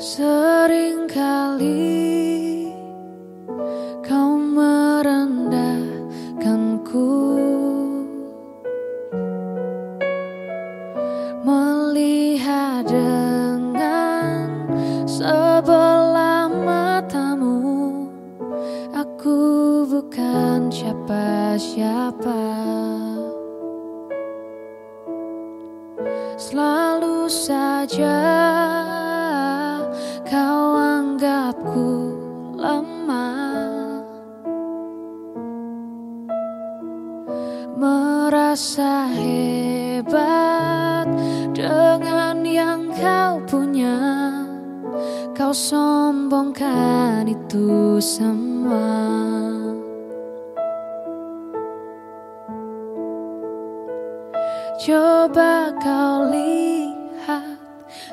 Seringkali kau merendahkanku. Melihat dengan sebelah matamu Aku bukan siapa-siapa. Selalu saja Merasa hebat dengan yang kau punya. Kau sombongkan itu semua. Coba kau lihat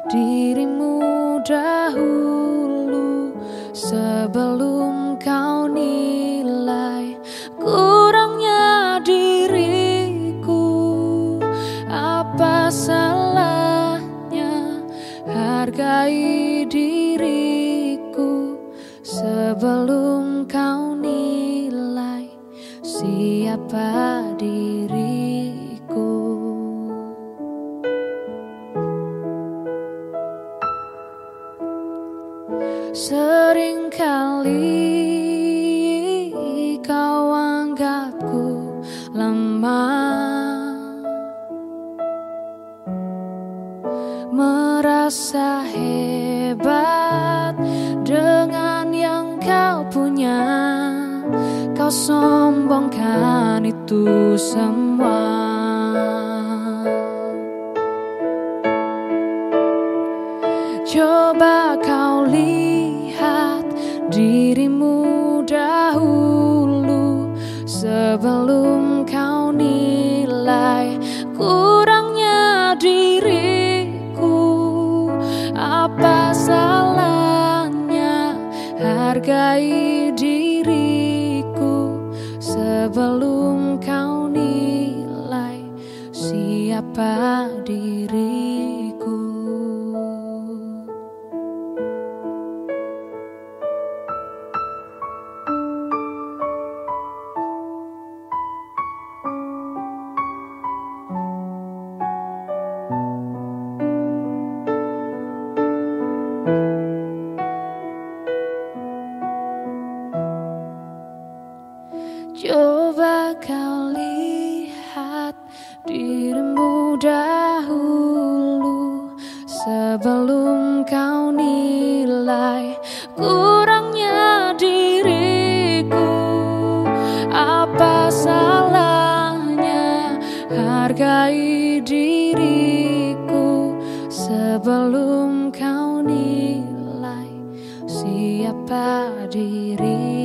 dirimu dahulu sebelum kau nilai kurangnya hargai diriku sebelum kau nilai siapa diriku. Seringkali kau anggapku lemah Merasa hebat dengan yang kau punya. Kau sombongkan itu semua. Coba kau lihat dirimu dahulu sebelum hargai diriku sebelum kau nilai siapa kau lihat dirimu dahulu sebelum kau nilai kurangnya diriku. Apa salahnya hargai diriku sebelum kau nilai siapa diriku.